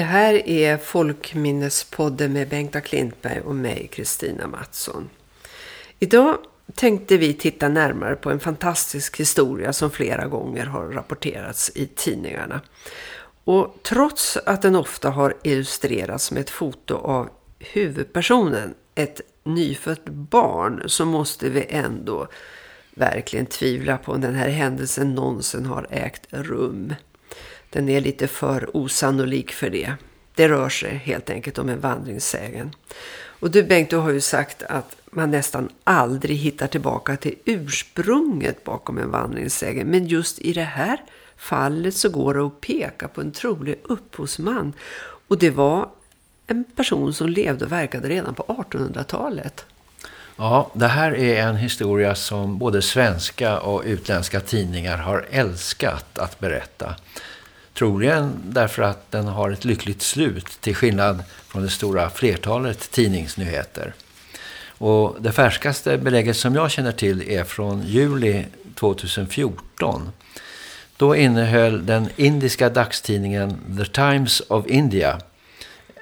Det här är Folkminnespodden med Bengta Klintberg och mig, Kristina Mattsson. Idag tänkte vi titta närmare på en fantastisk historia som flera gånger har rapporterats i tidningarna. Och trots att den ofta har illustrerats med ett foto av huvudpersonen, ett nyfött barn, så måste vi ändå verkligen tvivla på om den här händelsen någonsin har ägt rum. Den är lite för osannolik för det. Det rör sig helt enkelt om en vandringssägen. Och du Bengt, du har ju sagt att man nästan aldrig hittar tillbaka till ursprunget bakom en vandringssägen. Men just i det här fallet så går det att peka på en trolig upphovsman. Och det var en person som levde och verkade redan på 1800-talet. Ja, det här är en historia som både svenska och utländska tidningar har älskat att berätta. Troligen därför att den har ett lyckligt slut till skillnad från det stora flertalet tidningsnyheter. Och det färskaste belägget som jag känner till är från juli 2014. Då innehöll den indiska dagstidningen The Times of India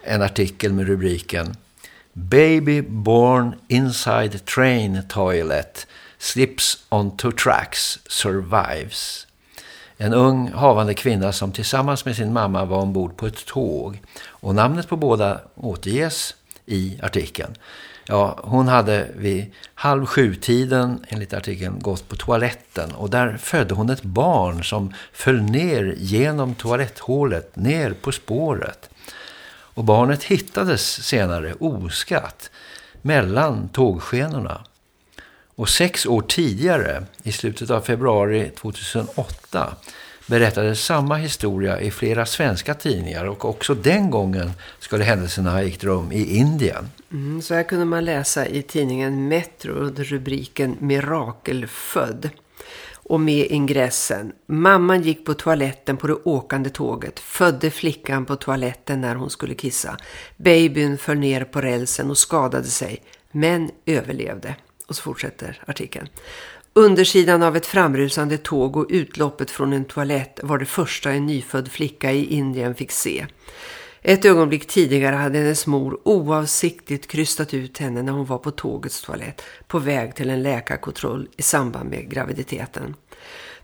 en artikel med rubriken Baby born inside train toilet slips onto tracks survives. En ung havande kvinna som tillsammans med sin mamma var ombord på ett tåg. Och namnet på båda återges i artikeln. Ja, hon hade vid halv sju-tiden enligt artikeln gått på toaletten och där födde hon ett barn som föll ner genom toaletthålet ner på spåret. Och barnet hittades senare oskatt mellan tågskenorna. Och sex år tidigare, i slutet av februari 2008, berättade samma historia i flera svenska tidningar och också den gången skulle händelserna ha ägt rum i Indien. Mm, så här kunde man läsa i tidningen Metro under rubriken Mirakelfödd och med ingressen. Mamman gick på toaletten på det åkande tåget. Födde flickan på toaletten när hon skulle kissa. Babyn föll ner på rälsen och skadade sig, men överlevde. Och så fortsätter artikeln. Undersidan av ett framrusande tåg och utloppet från en toalett var det första en nyfödd flicka i Indien fick se. Ett ögonblick tidigare hade hennes mor oavsiktligt krystat ut henne när hon var på tågets toalett på väg till en läkarkontroll i samband med graviditeten.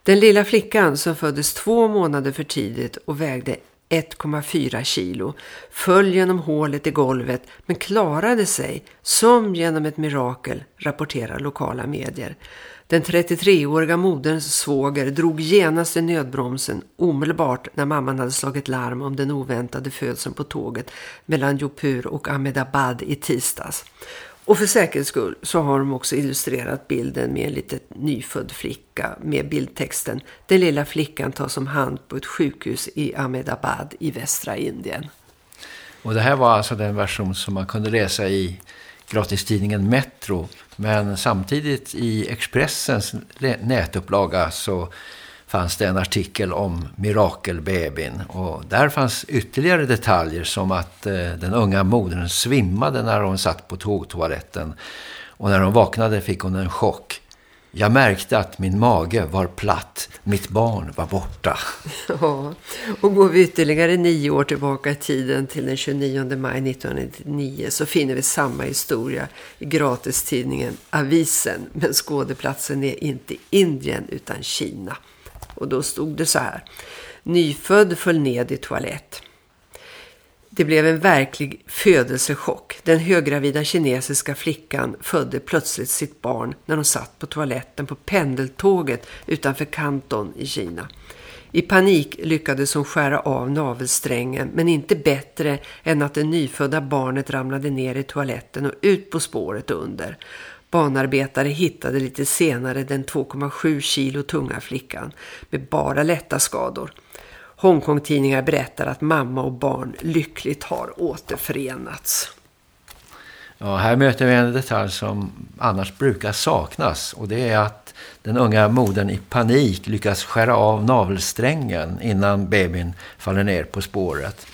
Den lilla flickan som föddes två månader för tidigt och vägde 1,4 kilo föll genom hålet i golvet men klarade sig som genom ett mirakel, rapporterar lokala medier. Den 33-åriga moderns svåger drog genast i nödbromsen omedelbart när mamman hade slagit larm om den oväntade födseln på tåget mellan Jopur och Ahmedabad i tisdags. Och för säkerhets skull så har de också illustrerat bilden med en liten nyfödd flicka med bildtexten Den lilla flickan tas om hand på ett sjukhus i Ahmedabad i västra Indien. Och det här var alltså den version som man kunde läsa i gratistidningen Metro. Men samtidigt i Expressens nätupplaga så fanns det en artikel om mirakelbebin. Och där fanns ytterligare detaljer som att eh, den unga modern svimmade när hon satt på tågtoaletten. Och när hon vaknade fick hon en chock. Jag märkte att min mage var platt. Mitt barn var borta. Ja, och går vi ytterligare nio år tillbaka i tiden till den 29 maj 1999 så finner vi samma historia i gratistidningen Avisen. Men skådeplatsen är inte Indien utan Kina. Och då stod det så här. Nyfödd föll ned i toalett. Det blev en verklig födelsechock. Den höggravida kinesiska flickan födde plötsligt sitt barn när hon satt på toaletten på pendeltåget utanför Kanton i Kina. I panik lyckades hon skära av navelsträngen men inte bättre än att det nyfödda barnet ramlade ner i toaletten och ut på spåret under. Banarbetare hittade lite senare den 2,7 kilo tunga flickan med bara lätta skador. Hongkong-tidningar berättar att mamma och barn lyckligt har återförenats. Ja, här möter vi en detalj som annars brukar saknas och det är att den unga modern i panik lyckas skära av navelsträngen innan babyn faller ner på spåret.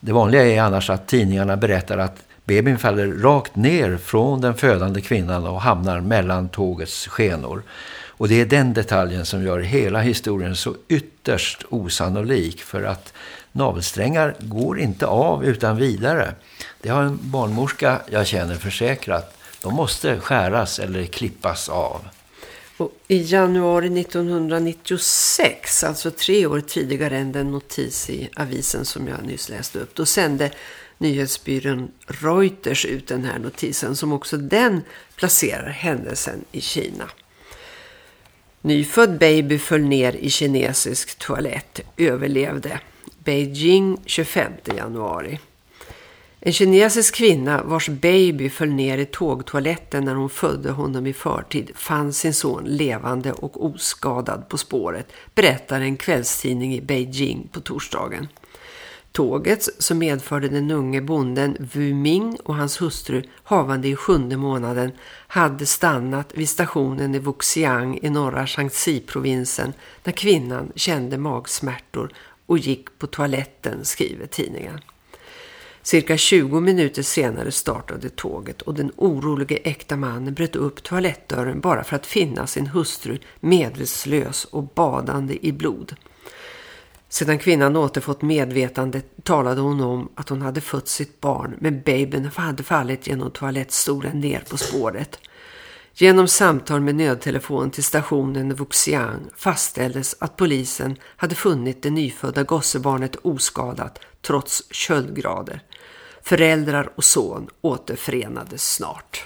Det vanliga är annars att tidningarna berättar att babyn faller rakt ner från den födande kvinnan och hamnar mellan tågets skenor. Och det är den detaljen som gör hela historien så ytterst osannolik för att navelsträngar går inte av utan vidare. Det har en barnmorska jag känner försäkrat. De måste skäras eller klippas av. Och I januari 1996, alltså tre år tidigare än den notis i avisen som jag nyss läste upp, då sände nyhetsbyrån Reuters ut den här notisen som också den placerar händelsen i Kina. Nyfödd baby föll ner i kinesisk toalett, överlevde. Beijing 25 januari. En kinesisk kvinna vars baby föll ner i tågtoaletten när hon födde honom i förtid fann sin son levande och oskadad på spåret, berättar en kvällstidning i Beijing på torsdagen. Tåget som medförde den unge bonden Wu Ming och hans hustru havande i sjunde månaden hade stannat vid stationen i Wuxiang i norra Shaanxi-provinsen när kvinnan kände magsmärtor och gick på toaletten, skriver tidningen. Cirka 20 minuter senare startade tåget och den orolige äkta mannen bröt upp toalettdörren bara för att finna sin hustru medvetslös och badande i blod. Sedan kvinnan återfått medvetandet talade hon om att hon hade fött sitt barn men babyn hade fallit genom toalettstolen ner på spåret. Genom samtal med nödtelefon till stationen Vuxiang fastställdes att polisen hade funnit det nyfödda gossebarnet oskadat trots köldgrader. Föräldrar och son återförenades snart.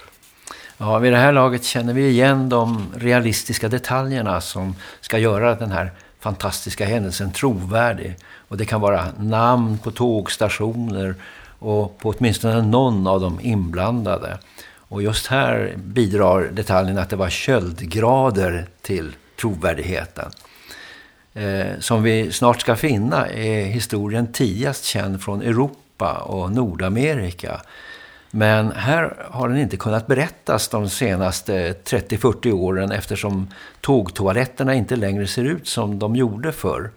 Ja, vid det här laget känner vi igen de realistiska detaljerna som ska göra den här fantastiska händelsen trovärdig. Och det kan vara namn på tågstationer och på åtminstone någon av de inblandade. Och just här bidrar detaljen att det var köldgrader till trovärdigheten. Eh, som vi snart ska finna är historien tidigast känd från Europa och Nordamerika. Men här har den inte kunnat berättas de senaste 30-40 åren eftersom tågtoaletterna inte längre ser ut som de gjorde förr.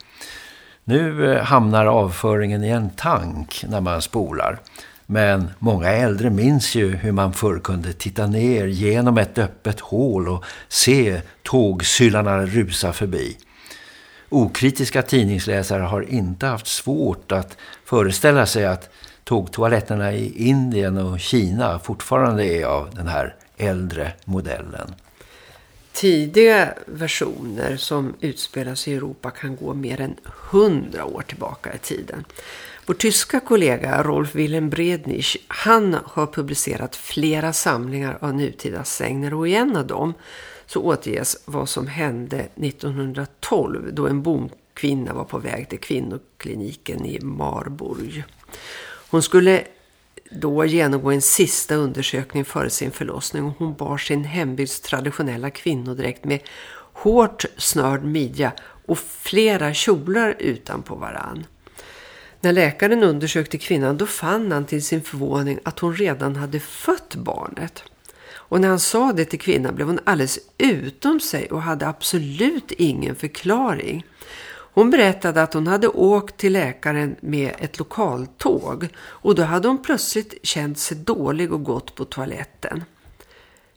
Nu eh, hamnar avföringen i en tank när man spolar. Men många äldre minns ju hur man förr kunde titta ner genom ett öppet hål och se tågsyllarna rusa förbi. Okritiska tidningsläsare har inte haft svårt att föreställa sig att tågtoaletterna i Indien och Kina fortfarande är av den här äldre modellen. Tidiga versioner som utspelas i Europa kan gå mer än hundra år tillbaka i tiden. Vår tyska kollega Rolf Wilhelm Brednich, han har publicerat flera samlingar av nutida sängner och i en av dem så återges vad som hände 1912 då en bomkvinna var på väg till kvinnokliniken i Marburg. Hon skulle då genomgå en sista undersökning före sin förlossning och hon bar sin hembygds traditionella kvinnodräkt med hårt snörd midja och flera kjolar utanpå varann. När läkaren undersökte kvinnan då fann han till sin förvåning att hon redan hade fött barnet. Och när han sa det till kvinnan blev hon alldeles utom sig och hade absolut ingen förklaring. Hon berättade att hon hade åkt till läkaren med ett lokaltåg och då hade hon plötsligt känt sig dålig och gått på toaletten.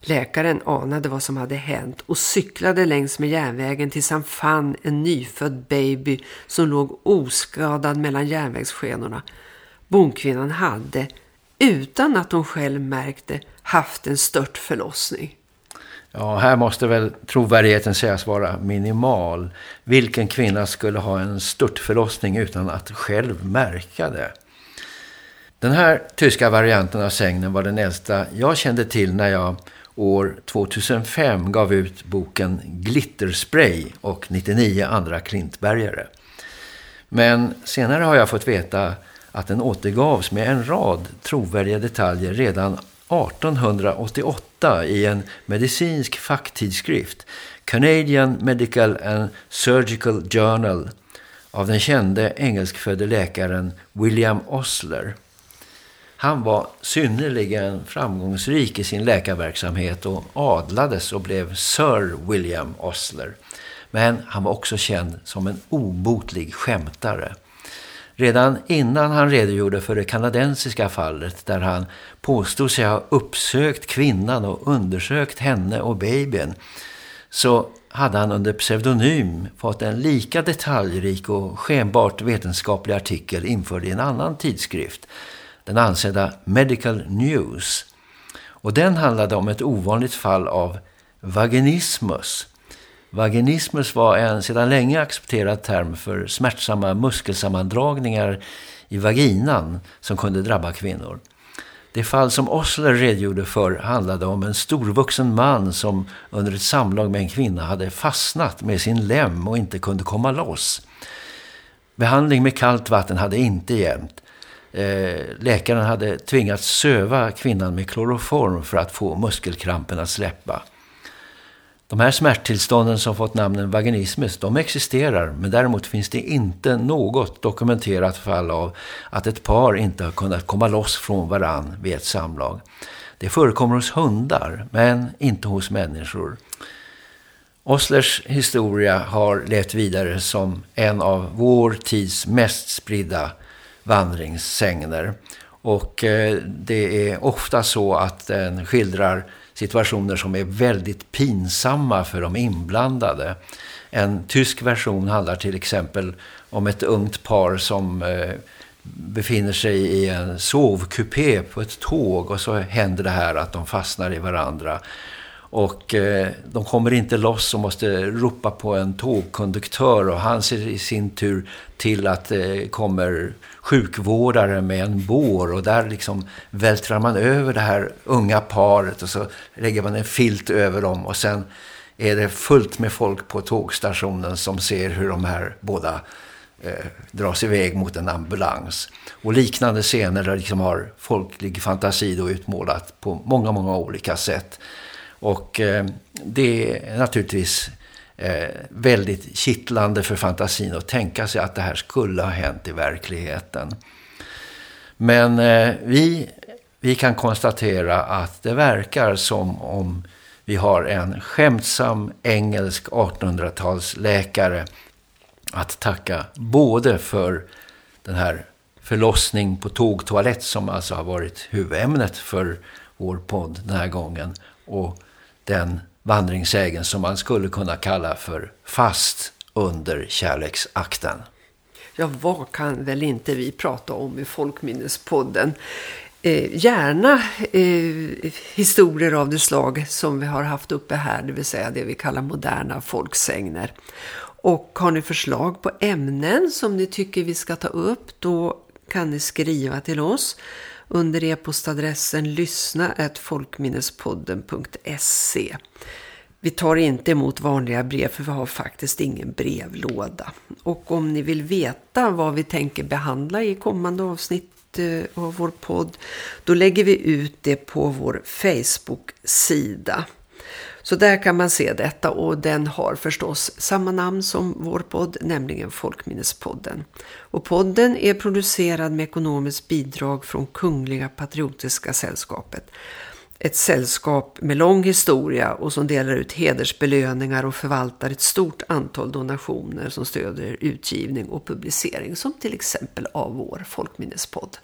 Läkaren anade vad som hade hänt och cyklade längs med järnvägen tills han fann en nyfödd baby som låg oskadad mellan järnvägsskenorna. Bonkvinnan hade, utan att hon själv märkte, haft en stört förlossning. Ja, här måste väl trovärdigheten sägas vara minimal. Vilken kvinna skulle ha en störtförlossning utan att själv märka det? Den här tyska varianten av sängen var den äldsta jag kände till när jag år 2005 gav ut boken Glitterspray och 99 andra klintbergare. Men senare har jag fått veta att den återgavs med en rad trovärdiga detaljer redan 1888 i en medicinsk facktidskrift Canadian Medical and Surgical Journal av den kände engelskfödde läkaren William Osler. Han var synnerligen framgångsrik i sin läkarverksamhet och adlades och blev Sir William Osler. Men han var också känd som en obotlig skämtare. Redan innan han redogjorde för det kanadensiska fallet där han påstod sig ha uppsökt kvinnan och undersökt henne och babyn så hade han under pseudonym fått en lika detaljrik och skenbart vetenskaplig artikel införd i en annan tidskrift, den ansedda Medical News. Och den handlade om ett ovanligt fall av vaginismus. Vaginismus var en sedan länge accepterad term för smärtsamma muskelsammandragningar i vaginan som kunde drabba kvinnor. Det fall som Osler redogjorde för handlade om en storvuxen man som under ett samlag med en kvinna hade fastnat med sin lem och inte kunde komma loss. Behandling med kallt vatten hade inte hjälpt. Eh, läkaren hade tvingats söva kvinnan med kloroform för att få muskelkrampen att släppa. De här smärttillstånden som fått namnen vaginismus, de existerar men däremot finns det inte något dokumenterat fall av att ett par inte har kunnat komma loss från varann vid ett samlag. Det förekommer hos hundar men inte hos människor. Oslers historia har levt vidare som en av vår tids mest spridda vandringssängner. Och eh, det är ofta så att den skildrar situationer som är väldigt pinsamma för de inblandade. En tysk version handlar till exempel om ett ungt par som eh, befinner sig i en sovkupé på ett tåg och så händer det här att de fastnar i varandra. Och eh, de kommer inte loss och måste ropa på en tågkonduktör och han ser i sin tur till att det eh, kommer sjukvårdare med en bår och där liksom vältrar man över det här unga paret och så lägger man en filt över dem och sen är det fullt med folk på tågstationen som ser hur de här båda eh, dras iväg mot en ambulans. Och liknande scener där liksom har folklig fantasi då utmålat på många, många olika sätt. Och eh, det är naturligtvis eh, väldigt kittlande för fantasin att tänka sig att det här skulle ha hänt i verkligheten. Men eh, vi, vi kan konstatera att det verkar som om vi har en skämtsam engelsk 1800-talsläkare att tacka både för den här förlossning på tågtoalett som alltså har varit huvudämnet för vår podd den här gången och den vandringssägen som man skulle kunna kalla för fast under kärleksakten. Ja, vad kan väl inte vi prata om i Folkminnespodden? Eh, gärna eh, historier av det slag som vi har haft uppe här, det vill säga det vi kallar moderna folksägner. Och har ni förslag på ämnen som ni tycker vi ska ta upp, då kan ni skriva till oss under e-postadressen lyssna folkminnespodden.se. Vi tar inte emot vanliga brev för vi har faktiskt ingen brevlåda. Och om ni vill veta vad vi tänker behandla i kommande avsnitt eh, av vår podd, då lägger vi ut det på vår Facebook-sida. Så där kan man se detta och den har förstås samma namn som vår podd, nämligen Folkminnespodden. Och podden är producerad med ekonomiskt bidrag från Kungliga Patriotiska Sällskapet. Ett sällskap med lång historia och som delar ut hedersbelöningar och förvaltar ett stort antal donationer som stöder utgivning och publicering som till exempel av vår Folkminnespodd.